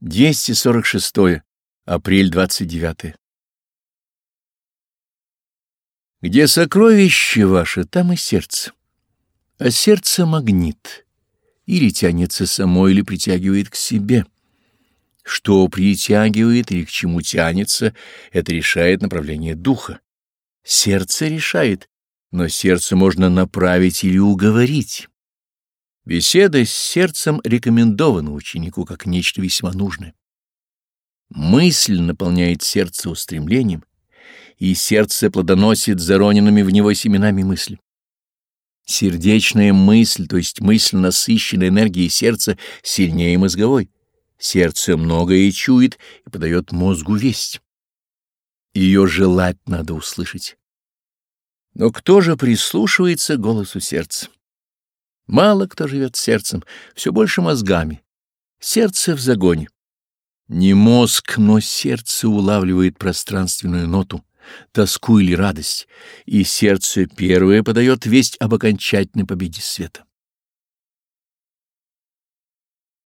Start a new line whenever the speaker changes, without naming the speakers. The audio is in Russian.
246. Апрель 29. Где сокровище ваше, там и сердце. А сердце — магнит. Или тянется само, или притягивает к себе. Что притягивает или к чему тянется, это решает направление духа. Сердце решает, но сердце можно направить или уговорить. Беседа с сердцем рекомендована ученику как нечто весьма нужное. Мысль наполняет сердце устремлением, и сердце плодоносит зароненными в него семенами мысли. Сердечная мысль, то есть мысль, насыщенная энергией сердца, сильнее мозговой. Сердце многое чует и подает мозгу весть. Ее желать надо услышать. Но кто же прислушивается голосу сердца? Мало кто живет сердцем, все больше мозгами. Сердце в загоне. Не мозг, но сердце улавливает пространственную ноту, тоску или радость, и сердце первое подает весть об окончательной победе света.